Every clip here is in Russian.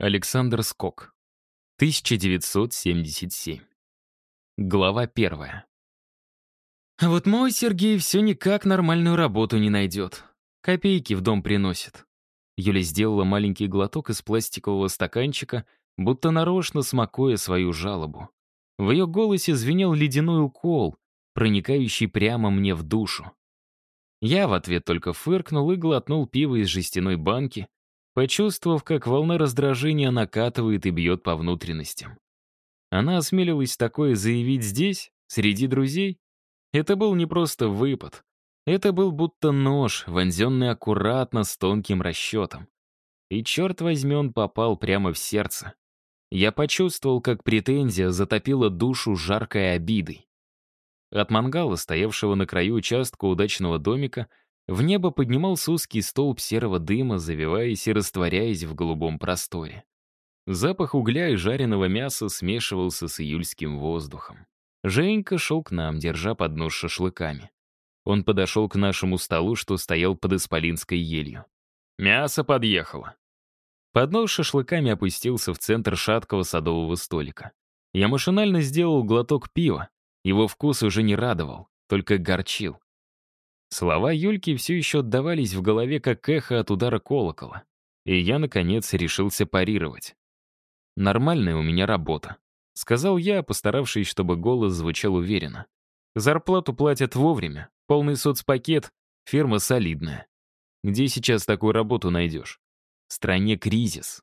Александр Скок. 1977. Глава первая. Вот мой Сергей все никак нормальную работу не найдет. Копейки в дом приносит. Юля сделала маленький глоток из пластикового стаканчика, будто нарочно смакуя свою жалобу. В ее голосе звенел ледяной укол, проникающий прямо мне в душу. Я в ответ только фыркнул и глотнул пиво из жестяной банки, почувствовав, как волна раздражения накатывает и бьет по внутренностям. Она осмелилась такое заявить здесь, среди друзей? Это был не просто выпад. Это был будто нож, вонзенный аккуратно с тонким расчетом. И черт возьми, он попал прямо в сердце. Я почувствовал, как претензия затопила душу жаркой обидой. От мангала, стоявшего на краю участка удачного домика, в небо поднимался узкий столб серого дыма, завиваясь и растворяясь в голубом просторе. Запах угля и жареного мяса смешивался с июльским воздухом. Женька шел к нам, держа поднос шашлыками. Он подошел к нашему столу, что стоял под исполинской елью. «Мясо подъехало». Поднос шашлыками опустился в центр шаткого садового столика. Я машинально сделал глоток пива. Его вкус уже не радовал, только горчил. Слова Юльки все еще отдавались в голове, как эхо от удара колокола. И я, наконец, решился парировать. «Нормальная у меня работа», — сказал я, постаравшись, чтобы голос звучал уверенно. «Зарплату платят вовремя, полный соцпакет, фирма солидная. Где сейчас такую работу найдешь? В стране кризис».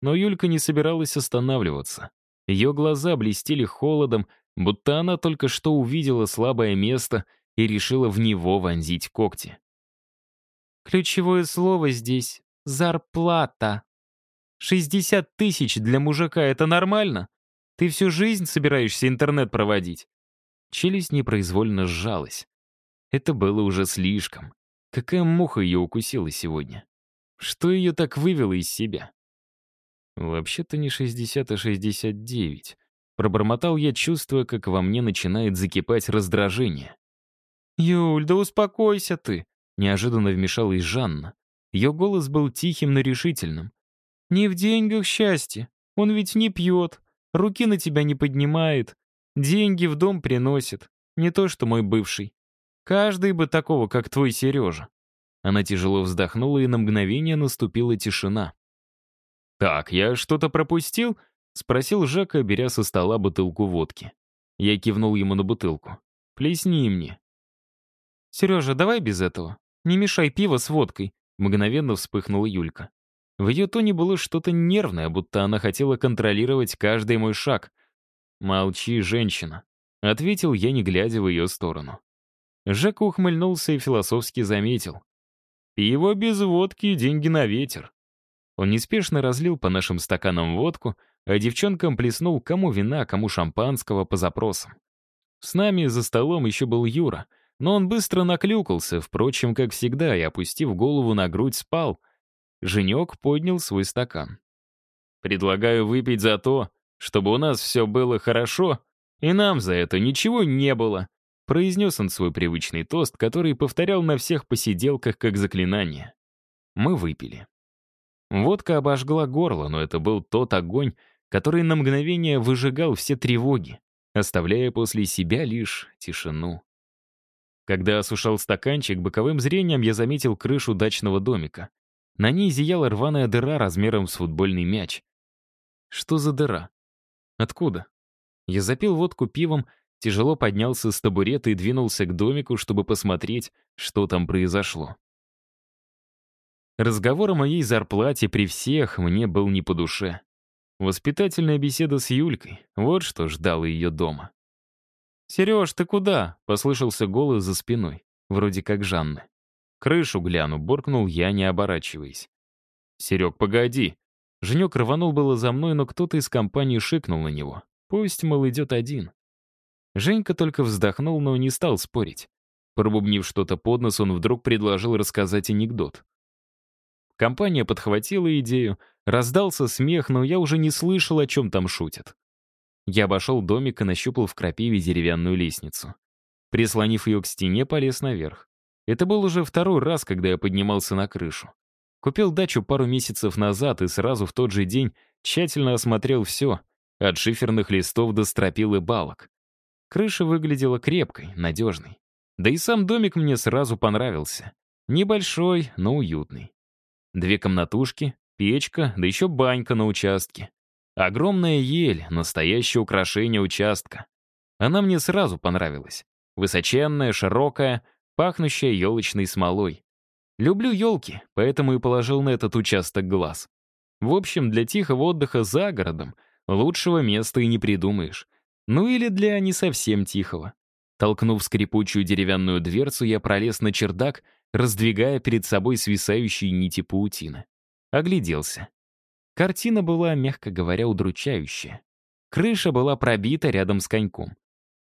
Но Юлька не собиралась останавливаться. Ее глаза блестели холодом, будто она только что увидела слабое место — и решила в него вонзить когти. Ключевое слово здесь — зарплата. 60 тысяч для мужика — это нормально? Ты всю жизнь собираешься интернет проводить? Челюсть непроизвольно сжалась. Это было уже слишком. Какая муха ее укусила сегодня? Что ее так вывело из себя? Вообще-то не 60, а 69. Пробормотал я, чувствуя, как во мне начинает закипать раздражение. «Юль, да успокойся ты!» Неожиданно вмешалась Жанна. Ее голос был тихим, но решительным. «Не в деньгах счастье. Он ведь не пьет, руки на тебя не поднимает, деньги в дом приносит. Не то, что мой бывший. Каждый бы такого, как твой Сережа». Она тяжело вздохнула, и на мгновение наступила тишина. «Так, я что-то пропустил?» — спросил Жака, беря со стола бутылку водки. Я кивнул ему на бутылку. «Плесни мне». «Сережа, давай без этого. Не мешай пиво с водкой», — мгновенно вспыхнула Юлька. В ее тоне было что-то нервное, будто она хотела контролировать каждый мой шаг. «Молчи, женщина», — ответил я, не глядя в ее сторону. Жека ухмыльнулся и философски заметил. «Пиво без водки — деньги на ветер». Он неспешно разлил по нашим стаканам водку, а девчонкам плеснул кому вина, кому шампанского по запросам. С нами за столом еще был Юра — но он быстро наклюкался, впрочем, как всегда, и, опустив голову на грудь, спал. Женек поднял свой стакан. «Предлагаю выпить за то, чтобы у нас все было хорошо, и нам за это ничего не было», произнес он свой привычный тост, который повторял на всех посиделках как заклинание. Мы выпили. Водка обожгла горло, но это был тот огонь, который на мгновение выжигал все тревоги, оставляя после себя лишь тишину. Когда осушал стаканчик, боковым зрением я заметил крышу дачного домика. На ней зияла рваная дыра размером с футбольный мяч. Что за дыра? Откуда? Я запил водку пивом, тяжело поднялся с табурета и двинулся к домику, чтобы посмотреть, что там произошло. Разговор о моей зарплате при всех мне был не по душе. Воспитательная беседа с Юлькой — вот что ждало ее дома. «Сереж, ты куда?» — послышался голос за спиной, вроде как Жанны. «Крышу гляну», — буркнул я, не оборачиваясь. «Серег, погоди!» Женек рванул было за мной, но кто-то из компании шикнул на него. Пусть, мол, идет один. Женька только вздохнул, но не стал спорить. Пробубнив что-то под нос, он вдруг предложил рассказать анекдот. Компания подхватила идею, раздался смех, но я уже не слышал, о чем там шутят. Я обошел домик и нащупал в крапиве деревянную лестницу. Прислонив ее к стене, полез наверх. Это был уже второй раз, когда я поднимался на крышу. Купил дачу пару месяцев назад и сразу в тот же день тщательно осмотрел все, от шиферных листов до стропил и балок. Крыша выглядела крепкой, надежной. Да и сам домик мне сразу понравился. Небольшой, но уютный. Две комнатушки, печка, да еще банька на участке. Огромная ель, настоящее украшение участка. Она мне сразу понравилась. Высоченная, широкая, пахнущая елочной смолой. Люблю елки, поэтому и положил на этот участок глаз. В общем, для тихого отдыха за городом лучшего места и не придумаешь. Ну или для не совсем тихого. Толкнув скрипучую деревянную дверцу, я пролез на чердак, раздвигая перед собой свисающие нити паутины. Огляделся. Картина была, мягко говоря, удручающая. Крыша была пробита рядом с коньком.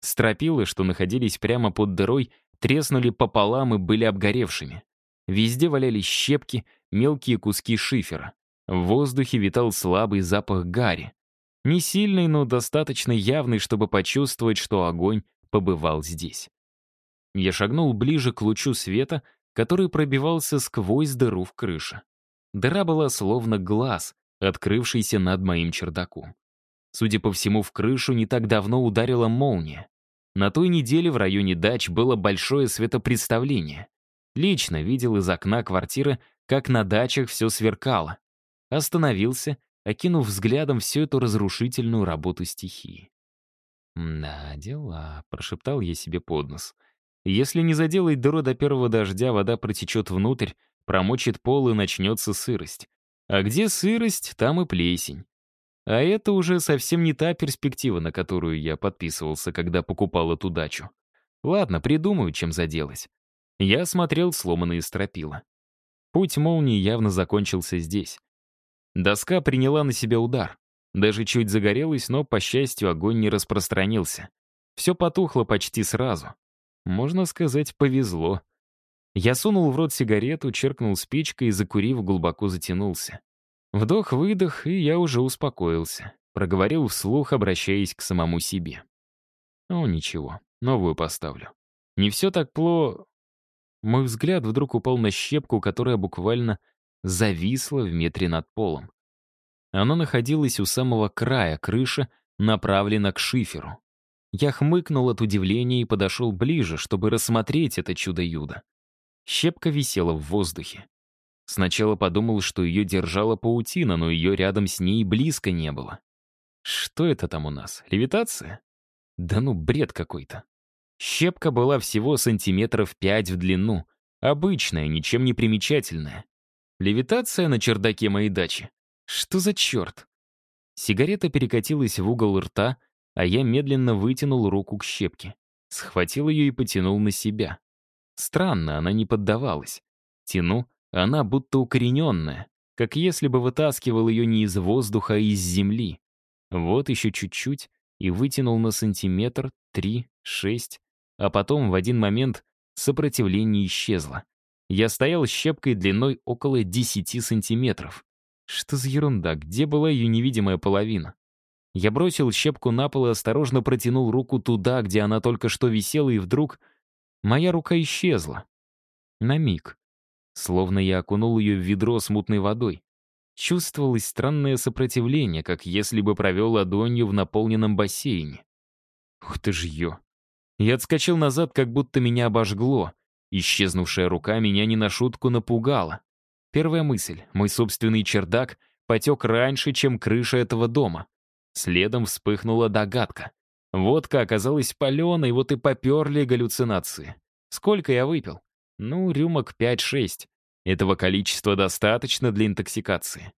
Стропилы, что находились прямо под дырой, треснули пополам и были обгоревшими. Везде валялись щепки, мелкие куски шифера. В воздухе витал слабый запах гари. Не сильный, но достаточно явный, чтобы почувствовать, что огонь побывал здесь. Я шагнул ближе к лучу света, который пробивался сквозь дыру в крыше. Дыра была словно глаз, открывшийся над моим чердаком. Судя по всему, в крышу не так давно ударила молния. На той неделе в районе дач было большое светопредставление. Лично видел из окна квартиры, как на дачах все сверкало. Остановился, окинув взглядом всю эту разрушительную работу стихии. «Да, дела», — прошептал я себе под нос. «Если не заделать дыру до первого дождя, вода протечет внутрь, промочит пол и начнется сырость. А где сырость, там и плесень. А это уже совсем не та перспектива, на которую я подписывался, когда покупал эту дачу. Ладно, придумаю, чем заделать. Я смотрел сломанные стропила. Путь молнии явно закончился здесь. Доска приняла на себя удар. Даже чуть загорелась, но, по счастью, огонь не распространился. Все потухло почти сразу. Можно сказать, повезло. Я сунул в рот сигарету, черкнул спичкой и, закурив, глубоко затянулся. Вдох-выдох, и я уже успокоился. Проговорил вслух, обращаясь к самому себе. «Ну, ничего, новую поставлю. Не все так пло...» Мой взгляд вдруг упал на щепку, которая буквально зависла в метре над полом. Она находилась у самого края крыши, направлена к шиферу. Я хмыкнул от удивления и подошел ближе, чтобы рассмотреть это чудо-юдо. Щепка висела в воздухе. Сначала подумал, что ее держала паутина, но ее рядом с ней близко не было. Что это там у нас? Левитация? Да ну, бред какой-то. Щепка была всего сантиметров пять в длину. Обычная, ничем не примечательная. Левитация на чердаке моей дачи. Что за черт? Сигарета перекатилась в угол рта, а я медленно вытянул руку к щепке. Схватил ее и потянул на себя. Странно, она не поддавалась. Тяну, она будто укорененная, как если бы вытаскивал ее не из воздуха, а из земли. Вот еще чуть-чуть, и вытянул на сантиметр, три, шесть, а потом в один момент сопротивление исчезло. Я стоял щепкой длиной около 10 сантиметров. Что за ерунда, где была ее невидимая половина? Я бросил щепку на пол и осторожно протянул руку туда, где она только что висела, и вдруг моя рука исчезла. На миг. Словно я окунул ее в ведро с мутной водой. Чувствовалось странное сопротивление, как если бы провел ладонью в наполненном бассейне. Ух ты ж ё. Я отскочил назад, как будто меня обожгло. Исчезнувшая рука меня не на шутку напугала. Первая мысль — мой собственный чердак потек раньше, чем крыша этого дома. Следом вспыхнула догадка. Водка оказалась паленой, вот и поперли галлюцинации. Сколько я выпил? Ну, рюмок 5-6. Этого количества достаточно для интоксикации.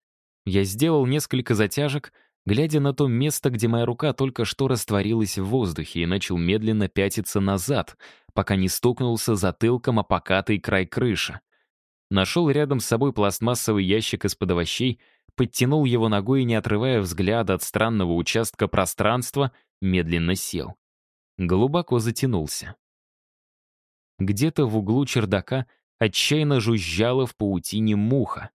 Я сделал несколько затяжек, глядя на то место, где моя рука только что растворилась в воздухе и начал медленно пятиться назад, пока не стукнулся затылком о покатый край крыши. Нашел рядом с собой пластмассовый ящик из-под овощей, подтянул его ногой не отрывая взгляда от странного участка пространства, медленно сел. Глубоко затянулся. Где-то в углу чердака отчаянно жужжала в паутине муха.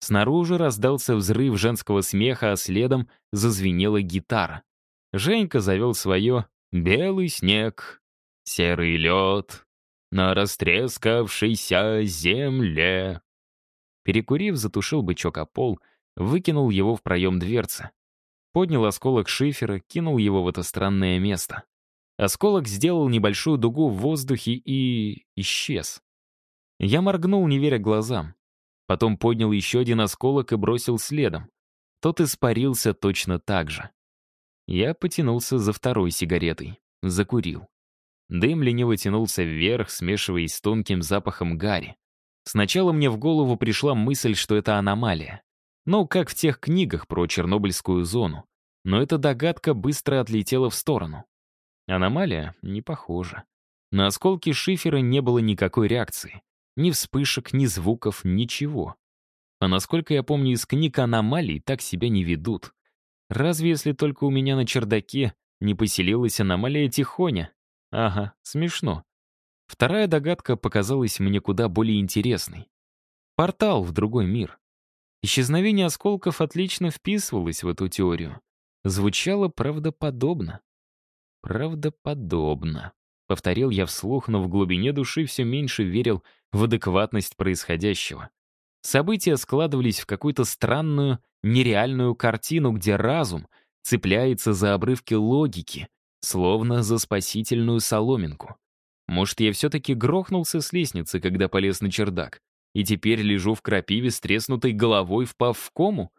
Снаружи раздался взрыв женского смеха, а следом зазвенела гитара. Женька завел свое «Белый снег, серый лед на растрескавшейся земле». Перекурив, затушил бычок о пол, выкинул его в проем дверцы. Поднял осколок шифера, кинул его в это странное место. Осколок сделал небольшую дугу в воздухе и... исчез. Я моргнул, не веря глазам. Потом поднял еще один осколок и бросил следом. Тот испарился точно так же. Я потянулся за второй сигаретой. Закурил. Дым лениво тянулся вверх, смешиваясь с тонким запахом гари. Сначала мне в голову пришла мысль, что это аномалия. Ну, как в тех книгах про Чернобыльскую зону. Но эта догадка быстро отлетела в сторону. Аномалия? Не похожа. На осколки шифера не было никакой реакции. Ни вспышек, ни звуков, ничего. А насколько я помню из книг, аномалий так себя не ведут. Разве если только у меня на чердаке не поселилась аномалия Тихоня? Ага, смешно. Вторая догадка показалась мне куда более интересной. Портал в другой мир. Исчезновение осколков отлично вписывалось в эту теорию. Звучало правдоподобно. «Правдоподобно», — повторил я вслух, но в глубине души все меньше верил в адекватность происходящего. События складывались в какую-то странную, нереальную картину, где разум цепляется за обрывки логики, словно за спасительную соломинку. Может, я все-таки грохнулся с лестницы, когда полез на чердак, и теперь лежу в крапиве с треснутой головой, впав в кому?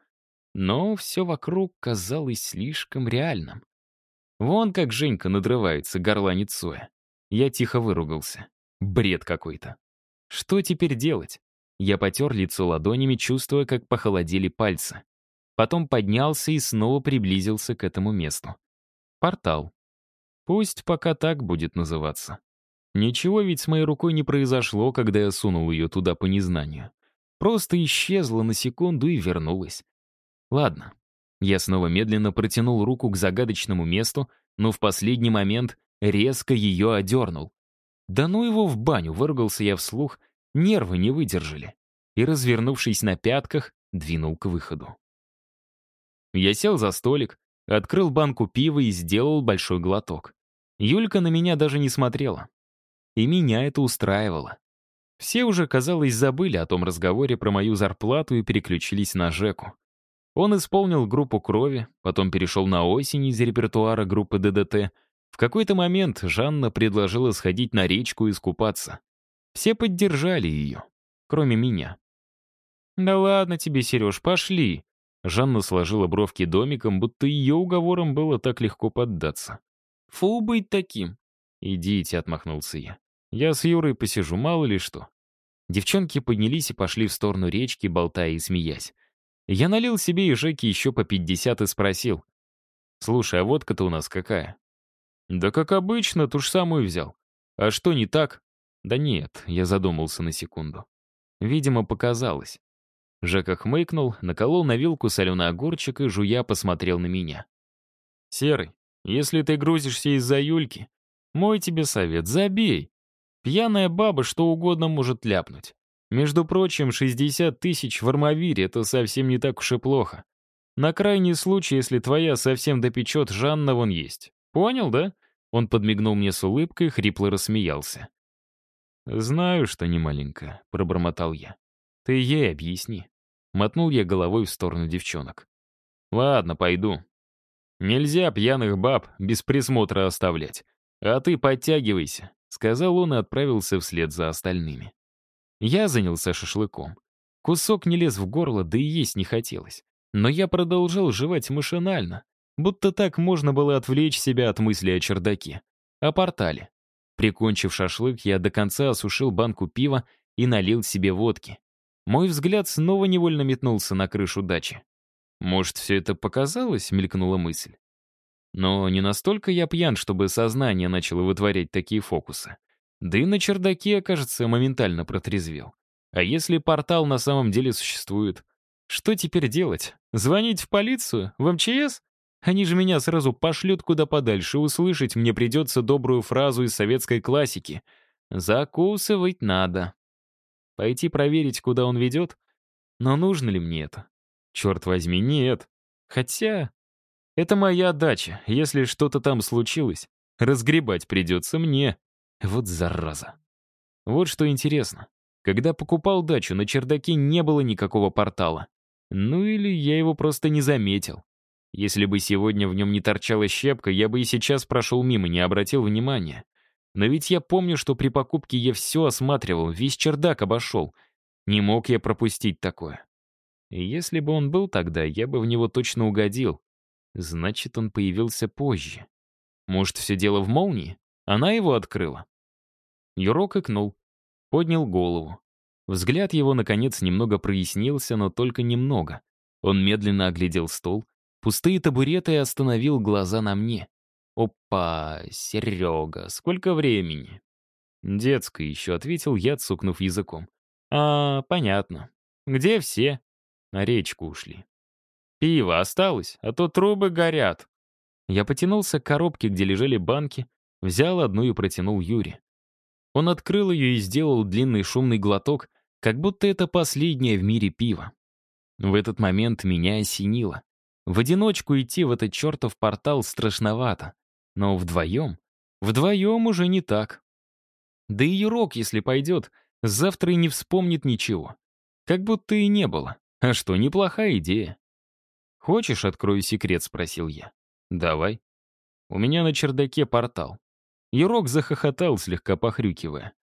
Но все вокруг казалось слишком реальным. Вон как Женька надрывается, горланит Соя. Я тихо выругался. Бред какой-то. Что теперь делать? Я потер лицо ладонями, чувствуя, как похолодели пальцы. Потом поднялся и снова приблизился к этому месту. Портал. Пусть пока так будет называться. Ничего ведь с моей рукой не произошло, когда я сунул ее туда по незнанию. Просто исчезла на секунду и вернулась. Ладно, я снова медленно протянул руку к загадочному месту, но в последний момент резко ее одернул. «Да ну его в баню!» — выругался я вслух, нервы не выдержали. И, развернувшись на пятках, двинул к выходу. Я сел за столик, открыл банку пива и сделал большой глоток. Юлька на меня даже не смотрела. И меня это устраивало. Все уже, казалось, забыли о том разговоре про мою зарплату и переключились на Жеку. Он исполнил группу крови, потом перешел на осень из репертуара группы ДДТ. В какой-то момент Жанна предложила сходить на речку и искупаться. Все поддержали ее, кроме меня. «Да ладно тебе, Сереж, пошли!» Жанна сложила бровки домиком, будто ее уговором было так легко поддаться. «Фу быть таким!» «Идите», — отмахнулся я. «Я с Юрой посижу, мало ли что». Девчонки поднялись и пошли в сторону речки, болтая и смеясь. Я налил себе и Жеке еще по 50 и спросил. «Слушай, а водка-то у нас какая?» «Да как обычно, ту же самую взял. А что не так?» «Да нет», — я задумался на секунду. Видимо, показалось. Жека хмыкнул, наколол на вилку соленый огурчик и, жуя, посмотрел на меня. «Серый, если ты грузишься из-за Юльки, мой тебе совет — забей. Пьяная баба что угодно может ляпнуть. Между прочим, 60 тысяч в Армавире — это совсем не так уж и плохо. На крайний случай, если твоя совсем допечет, Жанна вон есть. Понял, да?» Он подмигнул мне с улыбкой, хрипло рассмеялся. «Знаю, что не маленькая», — пробормотал я. «Ты ей объясни». Мотнул я головой в сторону девчонок. «Ладно, пойду. Нельзя пьяных баб без присмотра оставлять. А ты подтягивайся», — сказал он и отправился вслед за остальными. Я занялся шашлыком. Кусок не лез в горло, да и есть не хотелось. Но я продолжал жевать машинально, будто так можно было отвлечь себя от мысли о чердаке. О портале. Прикончив шашлык, я до конца осушил банку пива и налил себе водки. Мой взгляд снова невольно метнулся на крышу дачи. «Может, все это показалось?» — мелькнула мысль. Но не настолько я пьян, чтобы сознание начало вытворять такие фокусы. Да и на чердаке, кажется, моментально протрезвел. А если портал на самом деле существует? Что теперь делать? Звонить в полицию? В МЧС? Они же меня сразу пошлют куда подальше, услышать мне придется добрую фразу из советской классики. «Закусывать надо». Пойти проверить, куда он ведет? Но нужно ли мне это? Черт возьми, нет. Хотя... Это моя дача. Если что-то там случилось, разгребать придется мне. Вот зараза. Вот что интересно. Когда покупал дачу, на чердаке не было никакого портала. Ну или я его просто не заметил. Если бы сегодня в нем не торчала щепка, я бы и сейчас прошел мимо, не обратил внимания. Но ведь я помню, что при покупке я все осматривал, весь чердак обошел. Не мог я пропустить такое. Если бы он был тогда, я бы в него точно угодил. Значит, он появился позже. Может, все дело в молнии? Она его открыла. Юрок икнул, поднял голову. Взгляд его, наконец, немного прояснился, но только немного. Он медленно оглядел стол, пустые табуреты и остановил глаза на мне. «Опа, Серега, сколько времени?» «Детское еще», — ответил я, цукнув языком. «А, понятно. Где все?» «На речку ушли». «Пиво осталось, а то трубы горят». Я потянулся к коробке, где лежали банки, взял одну и протянул Юре. Он открыл ее и сделал длинный шумный глоток, как будто это последнее в мире пиво. В этот момент меня осенило. В одиночку идти в этот чертов портал страшновато. Но вдвоем? Вдвоем уже не так. Да и Юрок, если пойдет, завтра и не вспомнит ничего. Как будто и не было. А что, неплохая идея. «Хочешь, открою секрет?» — спросил я. «Давай». «У меня на чердаке портал». Юрок захохотал, слегка похрюкивая.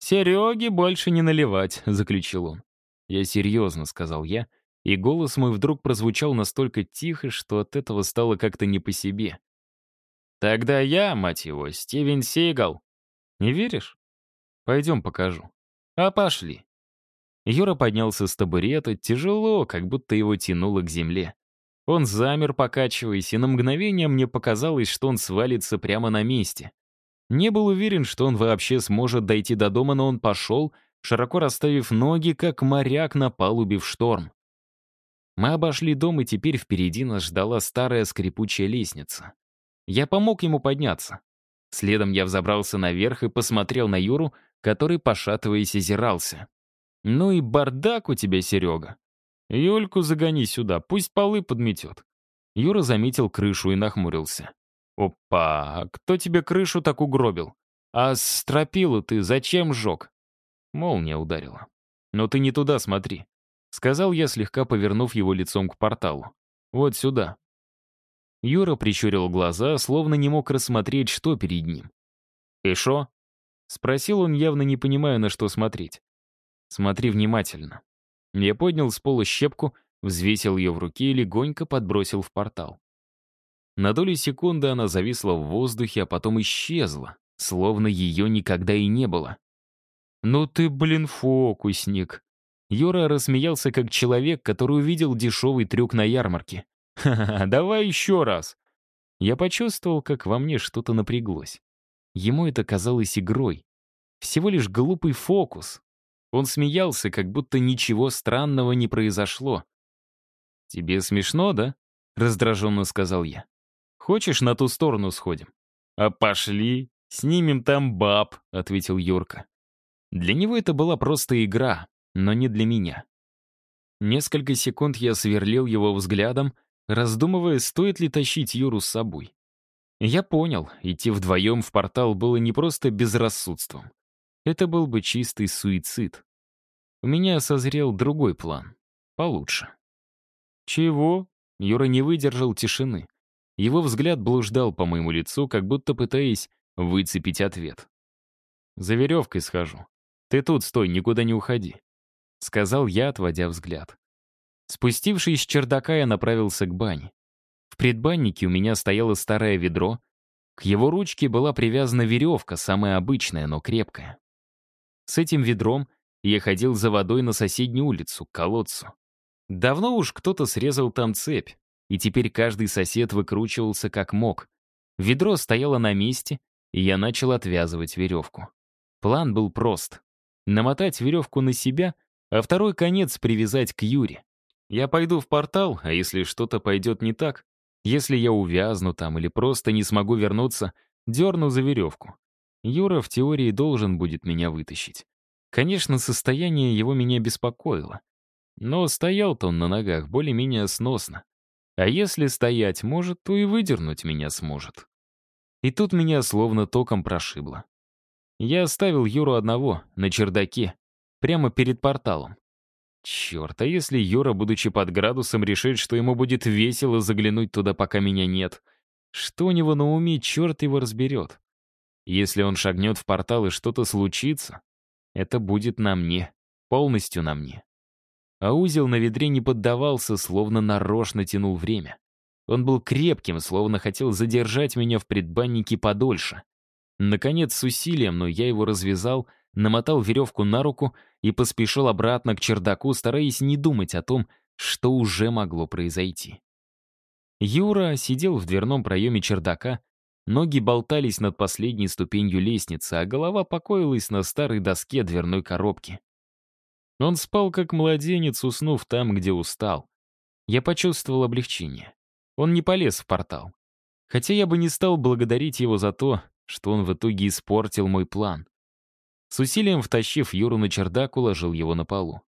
«Сереге больше не наливать», — заключил он. «Я серьезно», — сказал я, и голос мой вдруг прозвучал настолько тихо, что от этого стало как-то не по себе. Тогда я, мать его, Стивен Сигал. Не веришь? Пойдем покажу. А пошли. Юра поднялся с табурета, тяжело, как будто его тянуло к земле. Он замер, покачиваясь, и на мгновение мне показалось, что он свалится прямо на месте. Не был уверен, что он вообще сможет дойти до дома, но он пошел, широко расставив ноги, как моряк на палубе в шторм. Мы обошли дом, и теперь впереди нас ждала старая скрипучая лестница. Я помог ему подняться. Следом я взобрался наверх и посмотрел на Юру, который, пошатываясь, озирался. «Ну и бардак у тебя, Серега. Юльку загони сюда, пусть полы подметет». Юра заметил крышу и нахмурился. «Опа, кто тебе крышу так угробил? А стропилу ты зачем сжег?» Молния ударила. «Но ты не туда смотри», — сказал я, слегка повернув его лицом к порталу. «Вот сюда». Юра прищурил глаза, словно не мог рассмотреть, что перед ним. «И шо?» — спросил он, явно не понимая, на что смотреть. «Смотри внимательно». Я поднял с пола щепку, взвесил ее в руке и легонько подбросил в портал. На долю секунды она зависла в воздухе, а потом исчезла, словно ее никогда и не было. «Ну ты, блин, фокусник!» Юра рассмеялся как человек, который увидел дешевый трюк на ярмарке. «Ха-ха, давай еще раз!» Я почувствовал, как во мне что-то напряглось. Ему это казалось игрой. Всего лишь глупый фокус. Он смеялся, как будто ничего странного не произошло. «Тебе смешно, да?» — раздраженно сказал я. «Хочешь, на ту сторону сходим?» «А пошли, снимем там баб», — ответил Юрка. Для него это была просто игра, но не для меня. Несколько секунд я сверлил его взглядом, раздумывая, стоит ли тащить Юру с собой. Я понял, идти вдвоем в портал было не просто безрассудством. Это был бы чистый суицид. У меня созрел другой план. Получше. «Чего?» Юра не выдержал тишины. Его взгляд блуждал по моему лицу, как будто пытаясь выцепить ответ. «За веревкой схожу. Ты тут стой, никуда не уходи», — сказал я, отводя взгляд. Спустившись с чердака, я направился к бане. В предбаннике у меня стояло старое ведро. К его ручке была привязана веревка, самая обычная, но крепкая. С этим ведром я ходил за водой на соседнюю улицу, к колодцу. Давно уж кто-то срезал там цепь, и теперь каждый сосед выкручивался как мог. Ведро стояло на месте, и я начал отвязывать веревку. План был прост. Намотать веревку на себя, а второй конец привязать к Юре. Я пойду в портал, а если что-то пойдет не так, если я увязну там или просто не смогу вернуться, дерну за веревку. Юра в теории должен будет меня вытащить. Конечно, состояние его меня беспокоило. Но стоял-то он на ногах более-менее сносно. А если стоять может, то и выдернуть меня сможет. И тут меня словно током прошибло. Я оставил Юру одного, на чердаке. прямо перед порталом. Черт, а если Юра, будучи под градусом, решит, что ему будет весело заглянуть туда, пока меня нет? Что у него на уме, черт его разберет. Если он шагнет в портал и что-то случится, это будет на мне, полностью на мне. А узел на ведре не поддавался, словно нарочно тянул время. Он был крепким, словно хотел задержать меня в предбаннике подольше. Наконец, с усилием, но я его развязал, намотал веревку на руку и поспешил обратно к чердаку, стараясь не думать о том, что уже могло произойти. Юра сидел в дверном проеме чердака, ноги болтались над последней ступенью лестницы, а голова покоилась на старой доске дверной коробки. Он спал как младенец, уснув там, где устал. Я почувствовал облегчение. Он не полез в портал. Хотя я бы не стал благодарить его за то, что он в итоге испортил мой план. С усилием втащив Юру на чердак, уложил его на полу.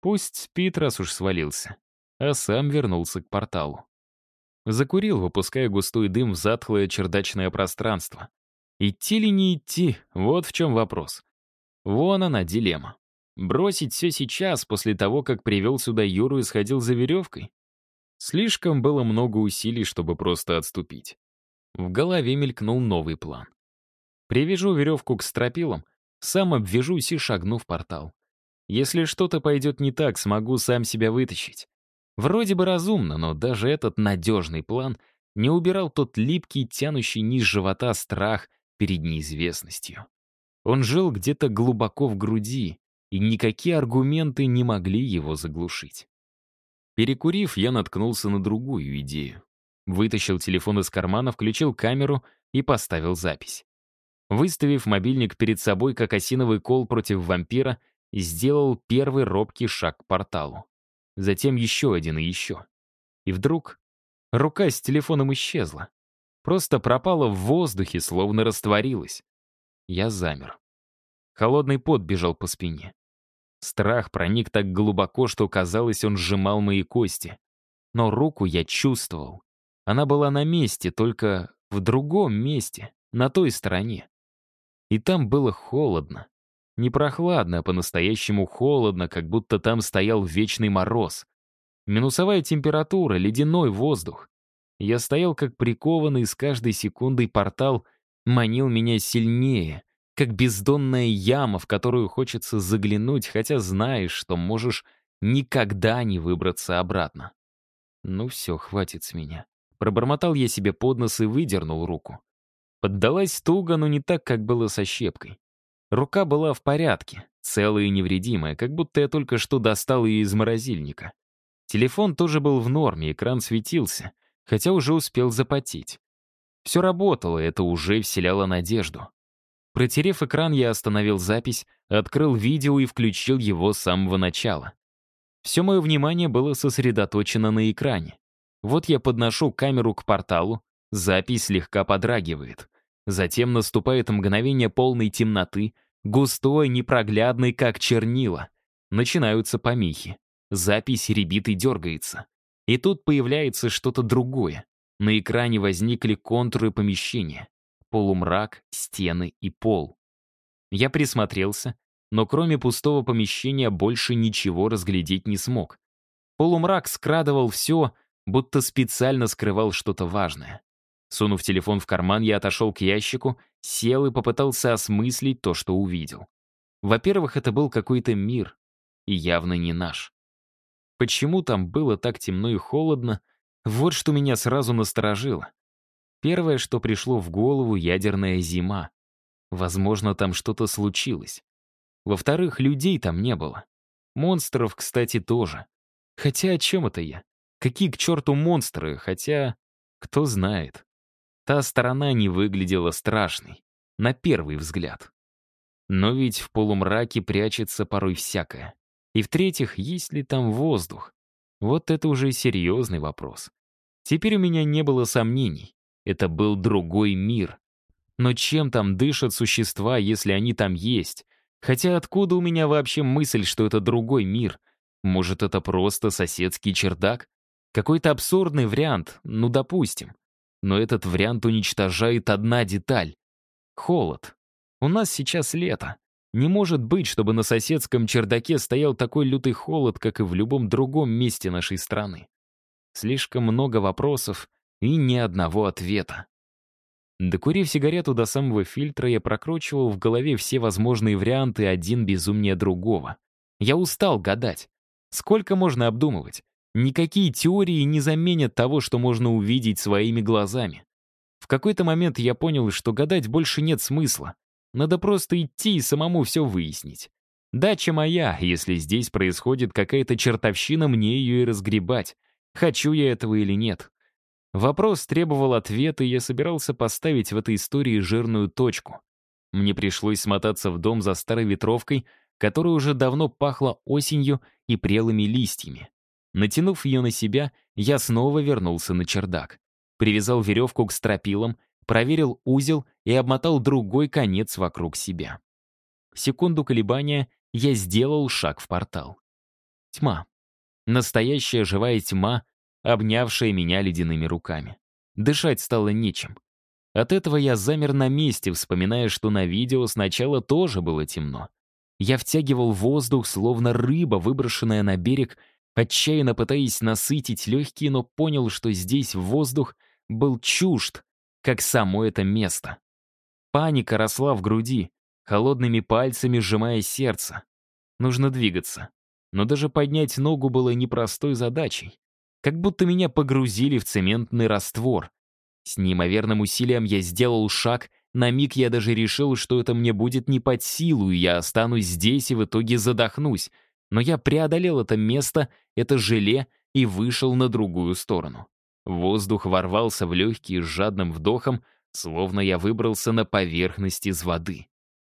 Пусть спит, раз уж свалился. А сам вернулся к порталу. Закурил, выпуская густой дым в затхлое чердачное пространство. Идти ли не идти, вот в чем вопрос. Вон она, дилемма. Бросить все сейчас, после того, как привел сюда Юру и сходил за веревкой? Слишком было много усилий, чтобы просто отступить. В голове мелькнул новый план. Привяжу веревку к стропилам, сам обвяжусь и шагну в портал. Если что-то пойдет не так, смогу сам себя вытащить. Вроде бы разумно, но даже этот надежный план не убирал тот липкий, тянущий низ живота страх перед неизвестностью. Он жил где-то глубоко в груди, и никакие аргументы не могли его заглушить. Перекурив, я наткнулся на другую идею. Вытащил телефон из кармана, включил камеру и поставил запись. Выставив мобильник перед собой, как осиновый кол против вампира, сделал первый робкий шаг к порталу. Затем еще один и еще. И вдруг рука с телефоном исчезла. Просто пропала в воздухе, словно растворилась. Я замер. Холодный пот бежал по спине. Страх проник так глубоко, что, казалось, он сжимал мои кости. Но руку я чувствовал. Она была на месте, только в другом месте, на той стороне. И там было холодно. Не прохладно, а по-настоящему холодно, как будто там стоял вечный мороз. Минусовая температура, ледяной воздух. Я стоял как прикованный, с каждой секундой портал манил меня сильнее, как бездонная яма, в которую хочется заглянуть, хотя знаешь, что можешь никогда не выбраться обратно. Ну все, хватит с меня. Пробормотал я себе под нос и выдернул руку. Поддалась туго, но не так, как было со щепкой. Рука была в порядке, целая и невредимая, как будто я только что достал ее из морозильника. Телефон тоже был в норме, экран светился, хотя уже успел запотеть. Все работало, это уже вселяло надежду. Протерев экран, я остановил запись, открыл видео и включил его с самого начала. Все мое внимание было сосредоточено на экране. Вот я подношу камеру к порталу, запись слегка подрагивает. Затем наступает мгновение полной темноты, густой, непроглядной, как чернила. Начинаются помехи. Запись ребит и дергается. И тут появляется что-то другое. На экране возникли контуры помещения. Полумрак, стены и пол. Я присмотрелся, но кроме пустого помещения больше ничего разглядеть не смог. Полумрак скрадывал все, будто специально скрывал что-то важное. Сунув телефон в карман, я отошел к ящику, сел и попытался осмыслить то, что увидел. Во-первых, это был какой-то мир, и явно не наш. Почему там было так темно и холодно, вот что меня сразу насторожило. Первое, что пришло в голову — ядерная зима. Возможно, там что-то случилось. Во-вторых, людей там не было. Монстров, кстати, тоже. Хотя о чем это я? Какие к черту монстры? Хотя, кто знает. Та сторона не выглядела страшной, на первый взгляд. Но ведь в полумраке прячется порой всякое. И в-третьих, есть ли там воздух? Вот это уже серьезный вопрос. Теперь у меня не было сомнений. Это был другой мир. Но чем там дышат существа, если они там есть? Хотя откуда у меня вообще мысль, что это другой мир? Может, это просто соседский чердак? Какой-то абсурдный вариант, ну, допустим. Но этот вариант уничтожает одна деталь — холод. У нас сейчас лето. Не может быть, чтобы на соседском чердаке стоял такой лютый холод, как и в любом другом месте нашей страны. Слишком много вопросов и ни одного ответа. Докурив сигарету до самого фильтра, я прокручивал в голове все возможные варианты один безумнее другого. Я устал гадать. Сколько можно обдумывать? Никакие теории не заменят того, что можно увидеть своими глазами. В какой-то момент я понял, что гадать больше нет смысла. Надо просто идти и самому все выяснить. Дача моя, если здесь происходит какая-то чертовщина, мне ее и разгребать. Хочу я этого или нет. Вопрос требовал ответа, и я собирался поставить в этой истории жирную точку. Мне пришлось смотаться в дом за старой ветровкой, которая уже давно пахла осенью и прелыми листьями. Натянув ее на себя, я снова вернулся на чердак. Привязал веревку к стропилам, проверил узел и обмотал другой конец вокруг себя. Секунду колебания я сделал шаг в портал. Тьма. Настоящая живая тьма, обнявшая меня ледяными руками. Дышать стало нечем. От этого я замер на месте, вспоминая, что на видео сначала тоже было темно. Я втягивал воздух, словно рыба, выброшенная на берег, отчаянно пытаясь насытить легкие, но понял, что здесь воздух был чужд, как само это место. Паника росла в груди, холодными пальцами сжимая сердце. Нужно двигаться. Но даже поднять ногу было непростой задачей. Как будто меня погрузили в цементный раствор. С неимоверным усилием я сделал шаг, на миг я даже решил, что это мне будет не под силу, и я останусь здесь и в итоге задохнусь. Но я преодолел это место, это желе, и вышел на другую сторону. Воздух ворвался в легкие с жадным вдохом, словно я выбрался на поверхность из воды.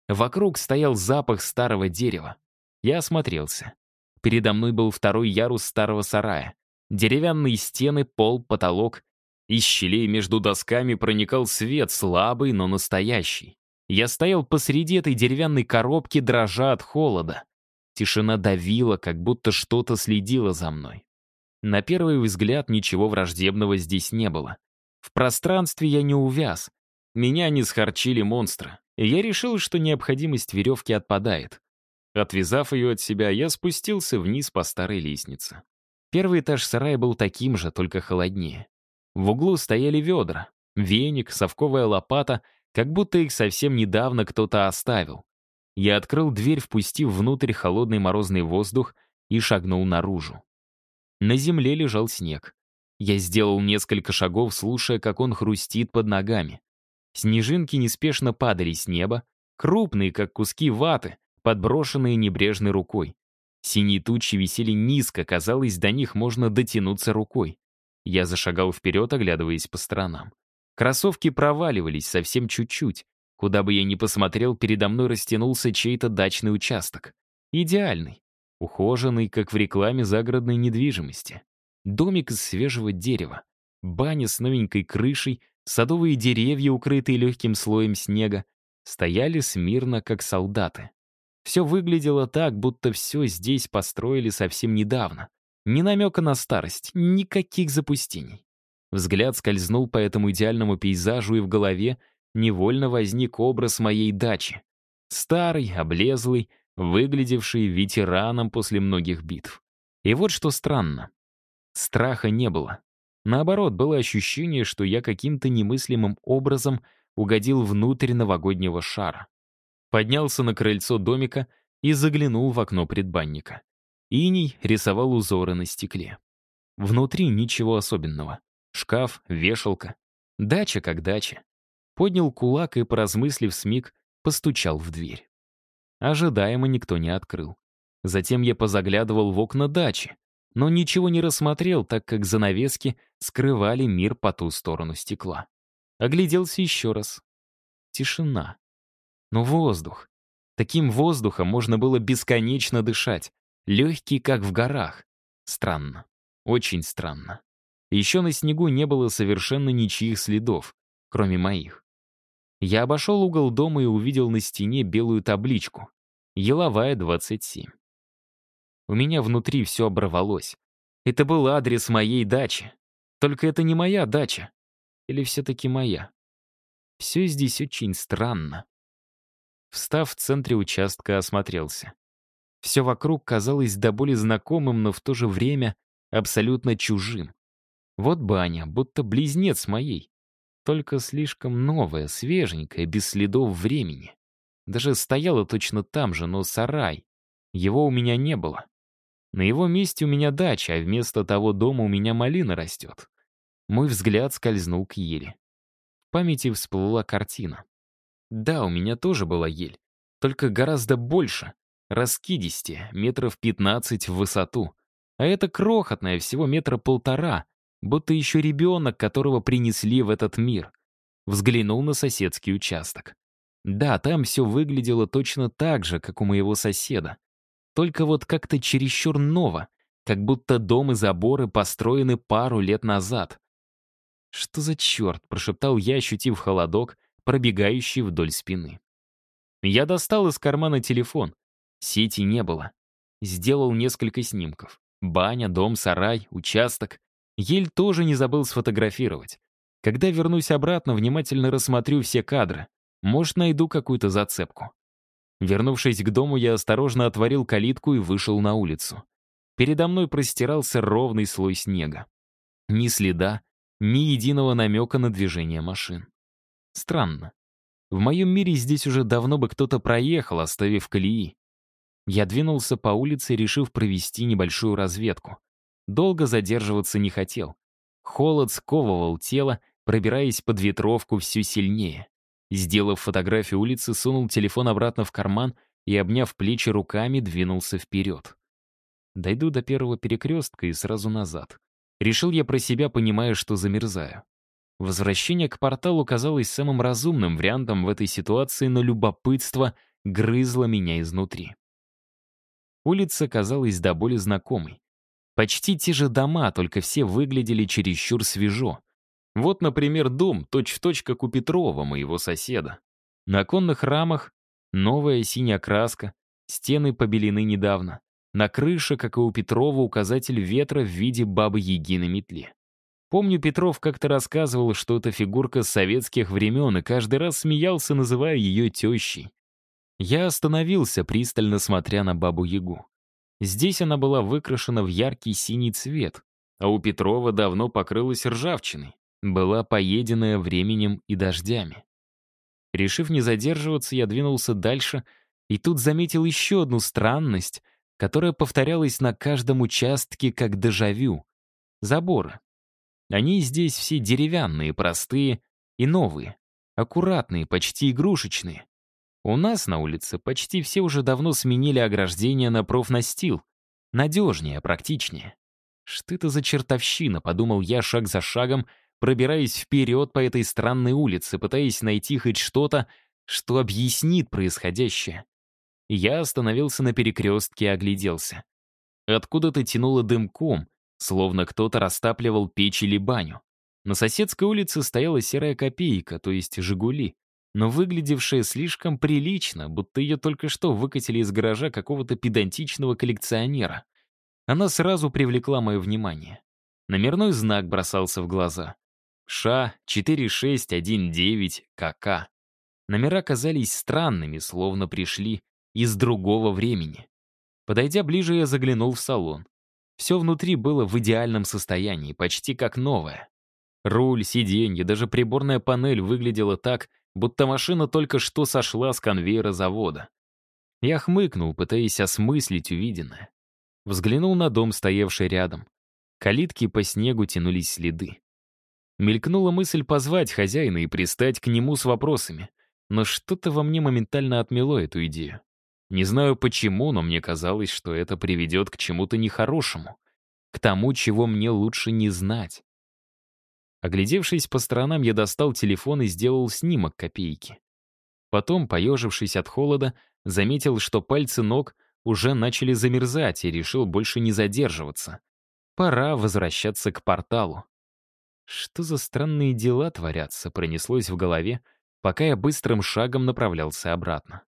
Вокруг стоял запах старого дерева. Я осмотрелся. Передо мной был второй ярус старого сарая. Деревянные стены, пол, потолок. Из щелей между досками проникал свет, слабый, но настоящий. Я стоял посреди этой деревянной коробки, дрожа от холода. Тишина давила, как будто что-то следило за мной. На первый взгляд ничего враждебного здесь не было. В пространстве я не увяз. Меня не схорчили монстры. И я решил, что необходимость веревки отпадает. Отвязав ее от себя, я спустился вниз по старой лестнице. Первый этаж сарая был таким же, только холоднее. В углу стояли ведра, веник, совковая лопата, как будто их совсем недавно кто-то оставил. Я открыл дверь, впустив внутрь холодный морозный воздух и шагнул наружу. На земле лежал снег. Я сделал несколько шагов, слушая, как он хрустит под ногами. Снежинки неспешно падали с неба, крупные, как куски ваты, подброшенные небрежной рукой. Синие тучи висели низко, казалось, до них можно дотянуться рукой. Я зашагал вперед, оглядываясь по сторонам. Кроссовки проваливались совсем чуть-чуть. Куда бы я ни посмотрел, передо мной растянулся чей-то дачный участок. Идеальный. Ухоженный, как в рекламе загородной недвижимости. Домик из свежего дерева. Баня с новенькой крышей, садовые деревья, укрытые легким слоем снега, стояли смирно, как солдаты. Все выглядело так, будто все здесь построили совсем недавно. Ни намека на старость, никаких запустений. Взгляд скользнул по этому идеальному пейзажу, и в голове невольно возник образ моей дачи. Старый, облезлый, выглядевший ветераном после многих битв. И вот что странно. Страха не было. Наоборот, было ощущение, что я каким-то немыслимым образом угодил внутрь новогоднего шара. Поднялся на крыльцо домика и заглянул в окно предбанника. Иней рисовал узоры на стекле. Внутри ничего особенного. Шкаф, вешалка. Дача как дача. Поднял кулак и, поразмыслив смиг, постучал в дверь. Ожидаемо никто не открыл. Затем я позаглядывал в окна дачи, но ничего не рассмотрел, так как занавески скрывали мир по ту сторону стекла. Огляделся еще раз. Тишина. Но воздух. Таким воздухом можно было бесконечно дышать, легкий, как в горах. Странно. Очень странно. Еще на снегу не было совершенно ничьих следов, кроме моих. Я обошел угол дома и увидел на стене белую табличку. Еловая, 27. У меня внутри все оборвалось. Это был адрес моей дачи. Только это не моя дача. Или все-таки моя? Все здесь очень странно. Встав в центре участка, осмотрелся. Все вокруг казалось до боли знакомым, но в то же время абсолютно чужим. Вот баня, будто близнец моей. Только слишком новая, свеженькая, без следов времени. Даже стояла точно там же, но сарай. Его у меня не было. На его месте у меня дача, а вместо того дома у меня малина растет. Мой взгляд скользнул к ели. В памяти всплыла картина. Да, у меня тоже была ель, только гораздо больше, раскидистее, метров 15 в высоту. А это крохотная, всего метра полтора, будто еще ребенок, которого принесли в этот мир. Взглянул на соседский участок. Да, там все выглядело точно так же, как у моего соседа. Только вот как-то чересчур ново, как будто дом и заборы построены пару лет назад. «Что за черт?» — прошептал я, ощутив холодок, пробегающий вдоль спины. Я достал из кармана телефон. Сети не было. Сделал несколько снимков. Баня, дом, сарай, участок. Ель тоже не забыл сфотографировать. Когда вернусь обратно, внимательно рассмотрю все кадры. Может, найду какую-то зацепку. Вернувшись к дому, я осторожно отворил калитку и вышел на улицу. Передо мной простирался ровный слой снега. Ни следа, ни единого намека на движение машин. Странно. В моем мире здесь уже давно бы кто-то проехал, оставив колеи. Я двинулся по улице, решив провести небольшую разведку. Долго задерживаться не хотел. Холод сковывал тело, пробираясь под ветровку все сильнее. Сделав фотографию улицы, сунул телефон обратно в карман и, обняв плечи руками, двинулся вперед. Дойду до первого перекрестка и сразу назад. Решил я про себя, понимая, что замерзаю. Возвращение к порталу казалось самым разумным вариантом в этой ситуации, но любопытство грызло меня изнутри. Улица казалась до боли знакомой. Почти те же дома, только все выглядели чересчур свежо. Вот, например, дом, точь-в-точь, точь, как у Петрова, моего соседа. На оконных рамах новая синяя краска, стены побелены недавно. На крыше, как и у Петрова, указатель ветра в виде бабы-яги на метле. Помню, Петров как-то рассказывал, что это фигурка советских времен, и каждый раз смеялся, называя ее тещей. Я остановился, пристально смотря на бабу-ягу. Здесь она была выкрашена в яркий синий цвет, а у Петрова давно покрылась ржавчиной, была поеденная временем и дождями. Решив не задерживаться, я двинулся дальше, и тут заметил еще одну странность, которая повторялась на каждом участке как дежавю. Заборы. Они здесь все деревянные, простые и новые, аккуратные, почти игрушечные. У нас на улице почти все уже давно сменили ограждение на профнастил. Надежнее, практичнее. Что это за чертовщина, подумал я шаг за шагом, пробираясь вперед по этой странной улице, пытаясь найти хоть что-то, что объяснит происходящее. Я остановился на перекрестке и огляделся. Откуда-то тянуло дымком, словно кто-то растапливал печь или баню. На соседской улице стояла серая копейка, то есть «Жигули», но выглядевшая слишком прилично, будто ее только что выкатили из гаража какого-то педантичного коллекционера. Она сразу привлекла мое внимание. Номерной знак бросался в глаза. ША-4619КК. Номера казались странными, словно пришли из другого времени. Подойдя ближе, я заглянул в салон. Все внутри было в идеальном состоянии, почти как новое. Руль, сиденье, даже приборная панель выглядела так, будто машина только что сошла с конвейера завода. Я хмыкнул, пытаясь осмыслить увиденное. Взглянул на дом, стоявший рядом. Калитки по снегу тянулись следы. Мелькнула мысль позвать хозяина и пристать к нему с вопросами. Но что-то во мне моментально отмело эту идею. Не знаю почему, но мне казалось, что это приведет к чему-то нехорошему, к тому, чего мне лучше не знать. Оглядевшись по сторонам, я достал телефон и сделал снимок копейки. Потом, поежившись от холода, заметил, что пальцы ног уже начали замерзать и решил больше не задерживаться. Пора возвращаться к порталу. Что за странные дела творятся, пронеслось в голове, пока я быстрым шагом направлялся обратно.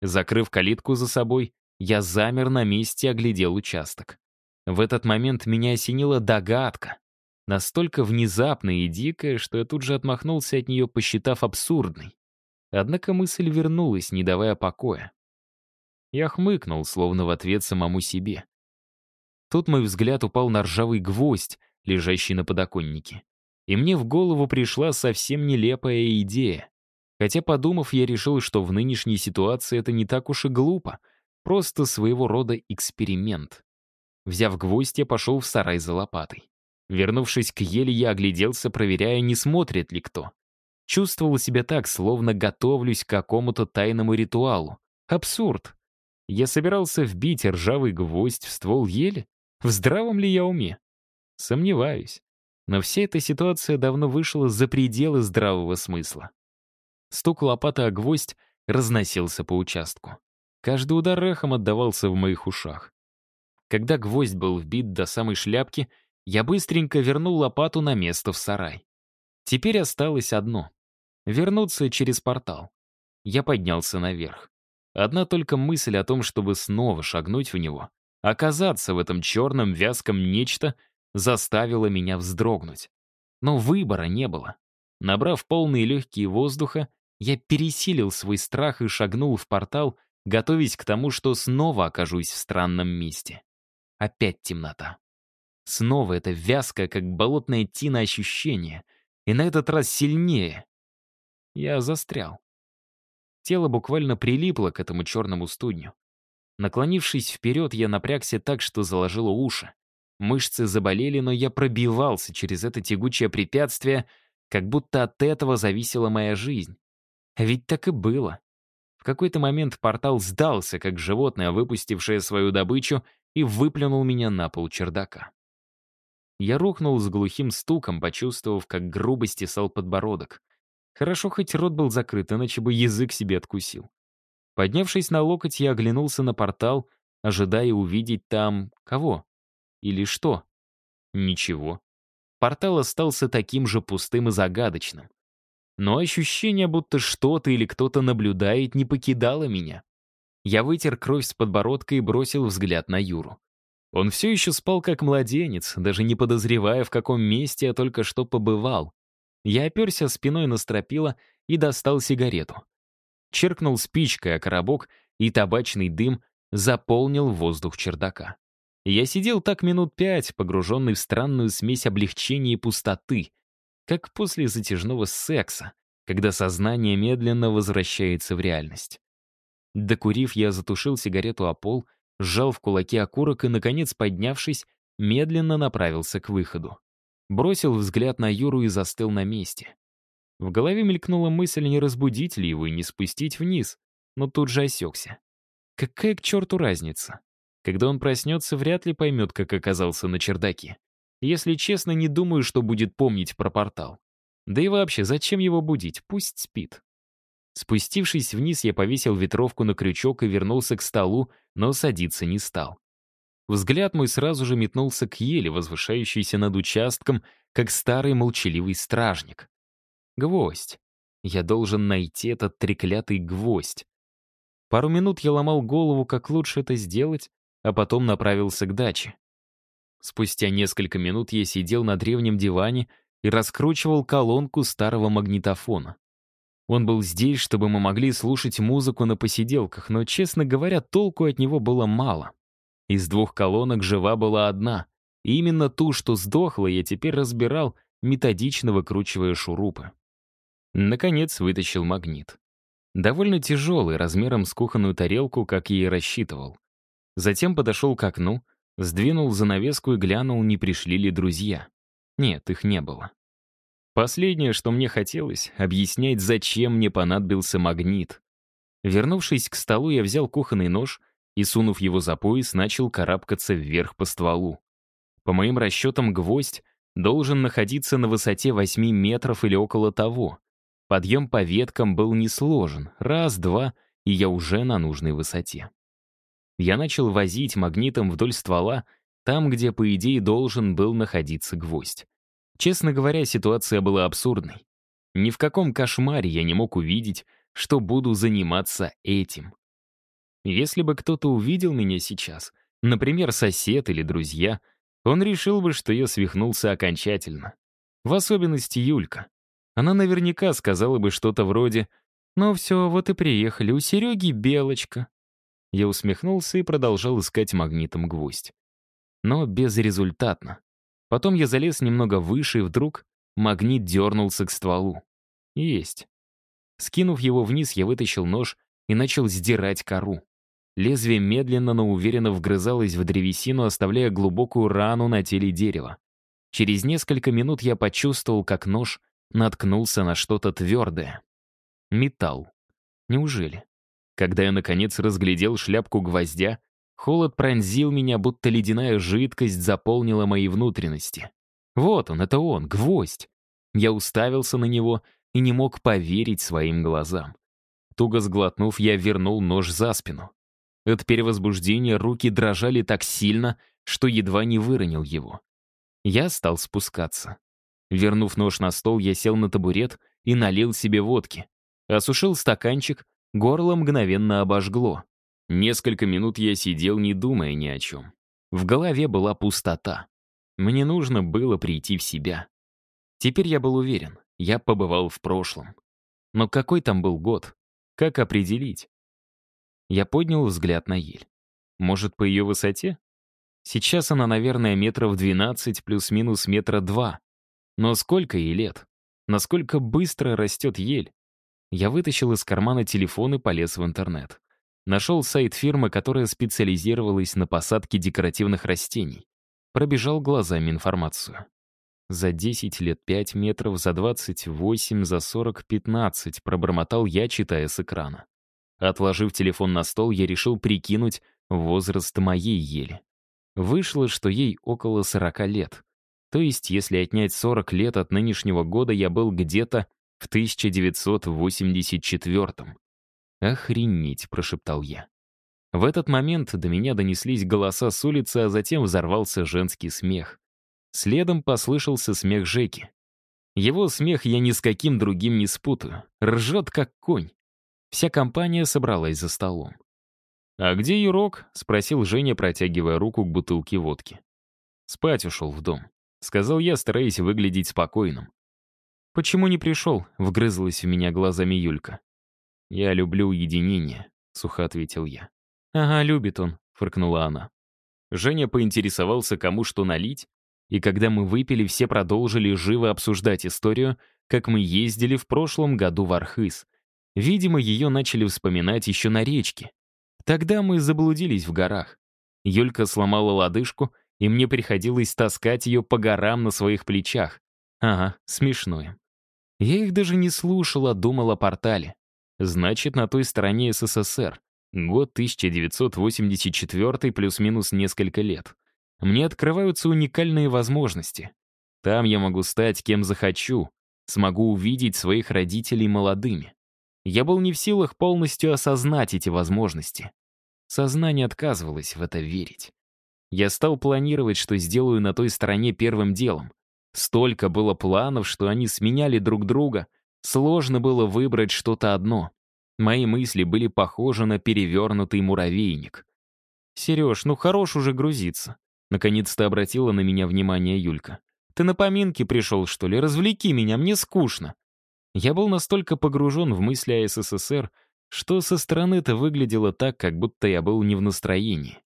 Закрыв калитку за собой, я замер на месте и оглядел участок. В этот момент меня осенила догадка. Настолько внезапная и дикая, что я тут же отмахнулся от нее, посчитав абсурдной. Однако мысль вернулась, не давая покоя. Я хмыкнул, словно в ответ самому себе. Тут мой взгляд упал на ржавый гвоздь, лежащий на подоконнике. И мне в голову пришла совсем нелепая идея. Хотя, подумав, я решил, что в нынешней ситуации это не так уж и глупо, просто своего рода эксперимент. Взяв гвоздь, я пошел в сарай за лопатой. Вернувшись к еле, я огляделся, проверяя, не смотрит ли кто. Чувствовал себя так, словно готовлюсь к какому-то тайному ритуалу. Абсурд. Я собирался вбить ржавый гвоздь в ствол ели? В здравом ли я уме? Сомневаюсь. Но вся эта ситуация давно вышла за пределы здравого смысла. Стук лопаты о гвоздь разносился по участку. Каждый удар эхом отдавался в моих ушах. Когда гвоздь был вбит до самой шляпки, я быстренько вернул лопату на место в сарай. Теперь осталось одно — вернуться через портал. Я поднялся наверх. Одна только мысль о том, чтобы снова шагнуть в него, оказаться в этом черном вязком нечто, заставила меня вздрогнуть. Но выбора не было. Набрав полные легкие воздуха, я пересилил свой страх и шагнул в портал, готовясь к тому, что снова окажусь в странном месте. Опять темнота. Снова это вязкое, как болотная тина ощущение, и на этот раз сильнее. Я застрял. Тело буквально прилипло к этому черному студню. Наклонившись вперед, я напрягся так, что заложило уши. Мышцы заболели, но я пробивался через это тягучее препятствие, как будто от этого зависела моя жизнь. А ведь так и было. В какой-то момент портал сдался, как животное, выпустившее свою добычу, и выплюнул меня на пол чердака. Я рухнул с глухим стуком, почувствовав, как грубо стесал подбородок. Хорошо, хоть рот был закрыт, иначе бы язык себе откусил. Поднявшись на локоть, я оглянулся на портал, ожидая увидеть там... кого? Или что? Ничего. Портал остался таким же пустым и загадочным но ощущение, будто что-то или кто-то наблюдает, не покидало меня. Я вытер кровь с подбородка и бросил взгляд на Юру. Он все еще спал как младенец, даже не подозревая, в каком месте я только что побывал. Я оперся спиной на стропила и достал сигарету. Черкнул спичкой о коробок, и табачный дым заполнил воздух чердака. Я сидел так минут пять, погруженный в странную смесь облегчения и пустоты, как после затяжного секса, когда сознание медленно возвращается в реальность. Докурив, я затушил сигарету о пол, сжал в кулаки окурок и, наконец, поднявшись, медленно направился к выходу. Бросил взгляд на Юру и застыл на месте. В голове мелькнула мысль, не разбудить ли его и не спустить вниз, но тут же осекся. Какая к черту разница? Когда он проснется, вряд ли поймет, как оказался на чердаке. Если честно, не думаю, что будет помнить про портал. Да и вообще, зачем его будить? Пусть спит. Спустившись вниз, я повесил ветровку на крючок и вернулся к столу, но садиться не стал. Взгляд мой сразу же метнулся к еле, возвышающейся над участком, как старый молчаливый стражник. Гвоздь. Я должен найти этот треклятый гвоздь. Пару минут я ломал голову, как лучше это сделать, а потом направился к даче. Спустя несколько минут я сидел на древнем диване и раскручивал колонку старого магнитофона. Он был здесь, чтобы мы могли слушать музыку на посиделках, но, честно говоря, толку от него было мало. Из двух колонок жива была одна, и именно ту, что сдохла, я теперь разбирал, методично выкручивая шурупы. Наконец вытащил магнит. Довольно тяжелый, размером с кухонную тарелку, как я и рассчитывал. Затем подошел к окну, Сдвинул занавеску и глянул, не пришли ли друзья. Нет, их не было. Последнее, что мне хотелось, объяснять, зачем мне понадобился магнит. Вернувшись к столу, я взял кухонный нож и, сунув его за пояс, начал карабкаться вверх по стволу. По моим расчетам, гвоздь должен находиться на высоте 8 метров или около того. Подъем по веткам был несложен. Раз, два, и я уже на нужной высоте. Я начал возить магнитом вдоль ствола, там, где, по идее, должен был находиться гвоздь. Честно говоря, ситуация была абсурдной. Ни в каком кошмаре я не мог увидеть, что буду заниматься этим. Если бы кто-то увидел меня сейчас, например, сосед или друзья, он решил бы, что я свихнулся окончательно. В особенности Юлька. Она наверняка сказала бы что-то вроде «Ну все, вот и приехали. У Сереги белочка». Я усмехнулся и продолжал искать магнитом гвоздь. Но безрезультатно. Потом я залез немного выше, и вдруг магнит дернулся к стволу. Есть. Скинув его вниз, я вытащил нож и начал сдирать кору. Лезвие медленно, но уверенно вгрызалось в древесину, оставляя глубокую рану на теле дерева. Через несколько минут я почувствовал, как нож наткнулся на что-то твердое. Металл. Неужели? Когда я, наконец, разглядел шляпку гвоздя, холод пронзил меня, будто ледяная жидкость заполнила мои внутренности. Вот он, это он, гвоздь. Я уставился на него и не мог поверить своим глазам. Туго сглотнув, я вернул нож за спину. От перевозбуждения руки дрожали так сильно, что едва не выронил его. Я стал спускаться. Вернув нож на стол, я сел на табурет и налил себе водки. Осушил стаканчик, горло мгновенно обожгло. Несколько минут я сидел, не думая ни о чем. В голове была пустота. Мне нужно было прийти в себя. Теперь я был уверен, я побывал в прошлом. Но какой там был год? Как определить? Я поднял взгляд на ель. Может, по ее высоте? Сейчас она, наверное, метров 12 плюс-минус метра два. Но сколько ей лет? Насколько быстро растет ель? Я вытащил из кармана телефон и полез в интернет. Нашел сайт фирмы, которая специализировалась на посадке декоративных растений. Пробежал глазами информацию. За 10 лет 5 метров, за 28, за 40 — 15, пробормотал я, читая с экрана. Отложив телефон на стол, я решил прикинуть возраст моей ели. Вышло, что ей около 40 лет. То есть, если отнять 40 лет от нынешнего года, я был где-то в 1984-м. «Охренеть», — прошептал я. В этот момент до меня донеслись голоса с улицы, а затем взорвался женский смех. Следом послышался смех Жеки. Его смех я ни с каким другим не спутаю. Ржет, как конь. Вся компания собралась за столом. «А где Юрок?» — спросил Женя, протягивая руку к бутылке водки. «Спать ушел в дом», — сказал я, стараясь выглядеть спокойным. «Почему не пришел?» — вгрызлась в меня глазами Юлька. «Я люблю уединение», — сухо ответил я. «Ага, любит он», — фыркнула она. Женя поинтересовался, кому что налить, и когда мы выпили, все продолжили живо обсуждать историю, как мы ездили в прошлом году в Архыз. Видимо, ее начали вспоминать еще на речке. Тогда мы заблудились в горах. Юлька сломала лодыжку, и мне приходилось таскать ее по горам на своих плечах. Ага, смешное. Я их даже не слушал, а думал о портале. Значит, на той стороне СССР. Год 1984 плюс-минус несколько лет. Мне открываются уникальные возможности. Там я могу стать кем захочу, смогу увидеть своих родителей молодыми. Я был не в силах полностью осознать эти возможности. Сознание отказывалось в это верить. Я стал планировать, что сделаю на той стороне первым делом. Столько было планов, что они сменяли друг друга. Сложно было выбрать что-то одно. Мои мысли были похожи на перевернутый муравейник. «Сереж, ну хорош уже грузиться», — наконец-то обратила на меня внимание Юлька. «Ты на поминки пришел, что ли? Развлеки меня, мне скучно». Я был настолько погружен в мысли о СССР, что со стороны это выглядело так, как будто я был не в настроении.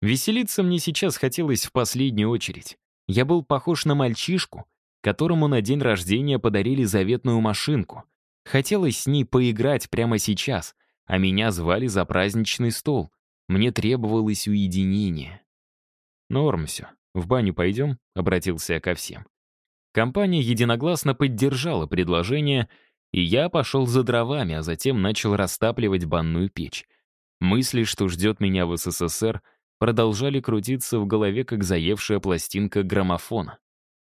Веселиться мне сейчас хотелось в последнюю очередь. Я был похож на мальчишку, которому на день рождения подарили заветную машинку. Хотелось с ней поиграть прямо сейчас, а меня звали за праздничный стол. Мне требовалось уединение. «Норм все. В баню пойдем?» — обратился я ко всем. Компания единогласно поддержала предложение, и я пошел за дровами, а затем начал растапливать банную печь. Мысли, что ждет меня в СССР — продолжали крутиться в голове, как заевшая пластинка граммофона.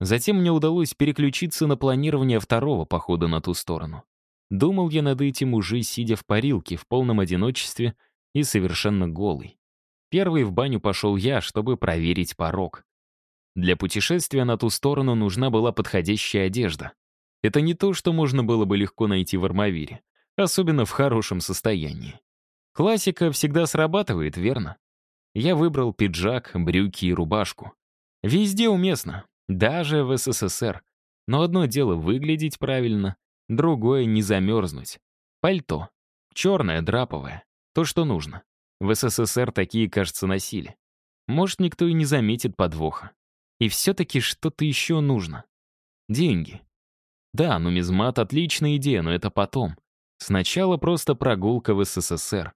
Затем мне удалось переключиться на планирование второго похода на ту сторону. Думал я над этим уже, сидя в парилке, в полном одиночестве и совершенно голый. Первый в баню пошел я, чтобы проверить порог. Для путешествия на ту сторону нужна была подходящая одежда. Это не то, что можно было бы легко найти в Армавире, особенно в хорошем состоянии. Классика всегда срабатывает, верно? Я выбрал пиджак, брюки и рубашку. Везде уместно, даже в СССР. Но одно дело выглядеть правильно, другое — не замерзнуть. Пальто. Черное, драповое. То, что нужно. В СССР такие, кажется, носили. Может, никто и не заметит подвоха. И все-таки что-то еще нужно. Деньги. Да, нумизмат — отличная идея, но это потом. Сначала просто прогулка в СССР.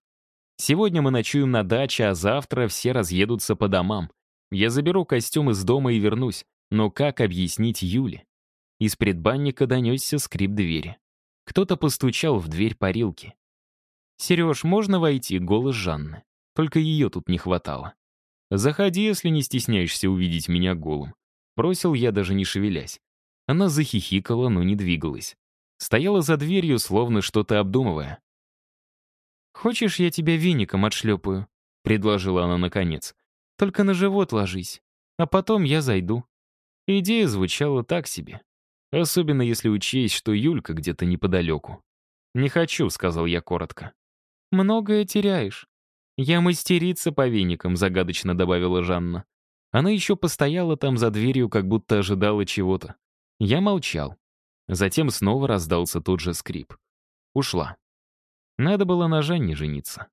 Сегодня мы ночуем на даче, а завтра все разъедутся по домам. Я заберу костюм из дома и вернусь. Но как объяснить Юле? Из предбанника донесся скрип двери. Кто-то постучал в дверь парилки. «Сереж, можно войти?» — голос Жанны. Только ее тут не хватало. «Заходи, если не стесняешься увидеть меня голым». Бросил я, даже не шевелясь. Она захихикала, но не двигалась. Стояла за дверью, словно что-то обдумывая. «Хочешь, я тебя веником отшлепаю?» — предложила она наконец. «Только на живот ложись, а потом я зайду». Идея звучала так себе. Особенно если учесть, что Юлька где-то неподалеку. «Не хочу», — сказал я коротко. «Многое теряешь». «Я мастерица по веникам», — загадочно добавила Жанна. Она еще постояла там за дверью, как будто ожидала чего-то. Я молчал. Затем снова раздался тот же скрип. Ушла. Надо было на Жанне жениться.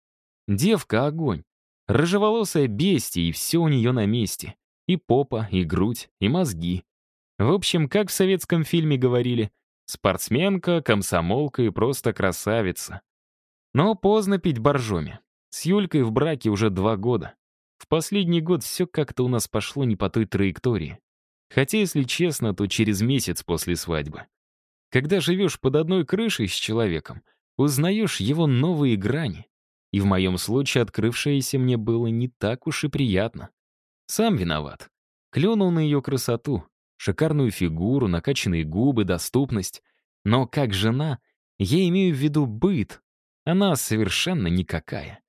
Девка — огонь. Рыжеволосая бестия, и все у нее на месте. И попа, и грудь, и мозги. В общем, как в советском фильме говорили, спортсменка, комсомолка и просто красавица. Но поздно пить боржоми. С Юлькой в браке уже два года. В последний год все как-то у нас пошло не по той траектории. Хотя, если честно, то через месяц после свадьбы. Когда живешь под одной крышей с человеком — узнаешь его новые грани. И в моем случае открывшееся мне было не так уж и приятно. Сам виноват. Клюнул на ее красоту, шикарную фигуру, накачанные губы, доступность. Но как жена, я имею в виду быт. Она совершенно никакая.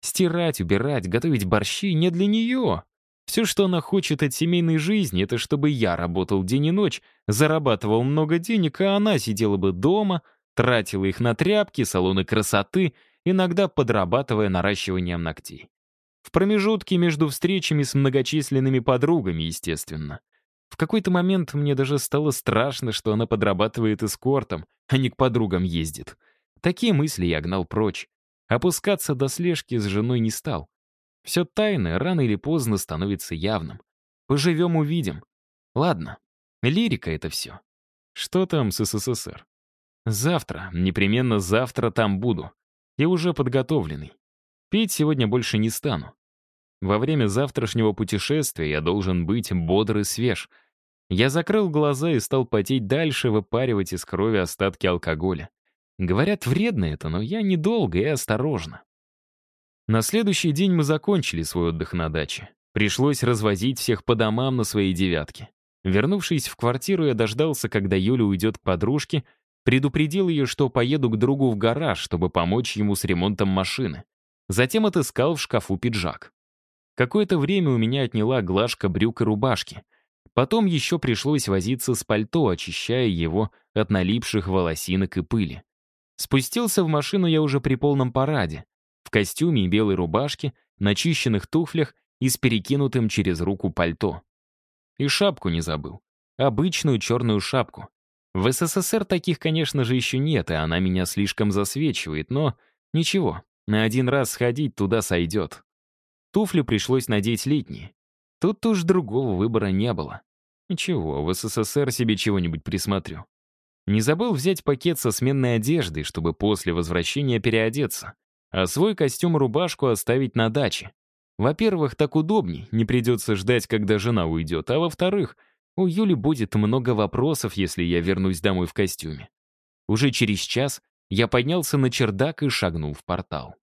Стирать, убирать, готовить борщи не для нее. Все, что она хочет от семейной жизни, это чтобы я работал день и ночь, зарабатывал много денег, а она сидела бы дома, Тратила их на тряпки, салоны красоты, иногда подрабатывая наращиванием ногтей. В промежутке между встречами с многочисленными подругами, естественно. В какой-то момент мне даже стало страшно, что она подрабатывает эскортом, а не к подругам ездит. Такие мысли я гнал прочь. Опускаться до слежки с женой не стал. Все тайное рано или поздно становится явным. Поживем — увидим. Ладно, лирика это все. Что там с СССР? Завтра, непременно завтра там буду. И уже подготовленный. Пить сегодня больше не стану. Во время завтрашнего путешествия я должен быть бодр и свеж. Я закрыл глаза и стал потеть дальше, выпаривать из крови остатки алкоголя. Говорят, вредно это, но я недолго и осторожно. На следующий день мы закончили свой отдых на даче. Пришлось развозить всех по домам на своей девятке. Вернувшись в квартиру, я дождался, когда Юля уйдет к подружке, Предупредил ее, что поеду к другу в гараж, чтобы помочь ему с ремонтом машины. Затем отыскал в шкафу пиджак. Какое-то время у меня отняла глажка брюк и рубашки. Потом еще пришлось возиться с пальто, очищая его от налипших волосинок и пыли. Спустился в машину я уже при полном параде. В костюме и белой рубашке, начищенных туфлях и с перекинутым через руку пальто. И шапку не забыл. Обычную черную шапку. В СССР таких, конечно же, еще нет, и она меня слишком засвечивает, но ничего, на один раз сходить туда сойдет. Туфли пришлось надеть летние. Тут уж другого выбора не было. Ничего, в СССР себе чего-нибудь присмотрю. Не забыл взять пакет со сменной одеждой, чтобы после возвращения переодеться, а свой костюм и рубашку оставить на даче. Во-первых, так удобней, не придется ждать, когда жена уйдет, а во-вторых — у Юли будет много вопросов, если я вернусь домой в костюме. Уже через час я поднялся на чердак и шагнул в портал.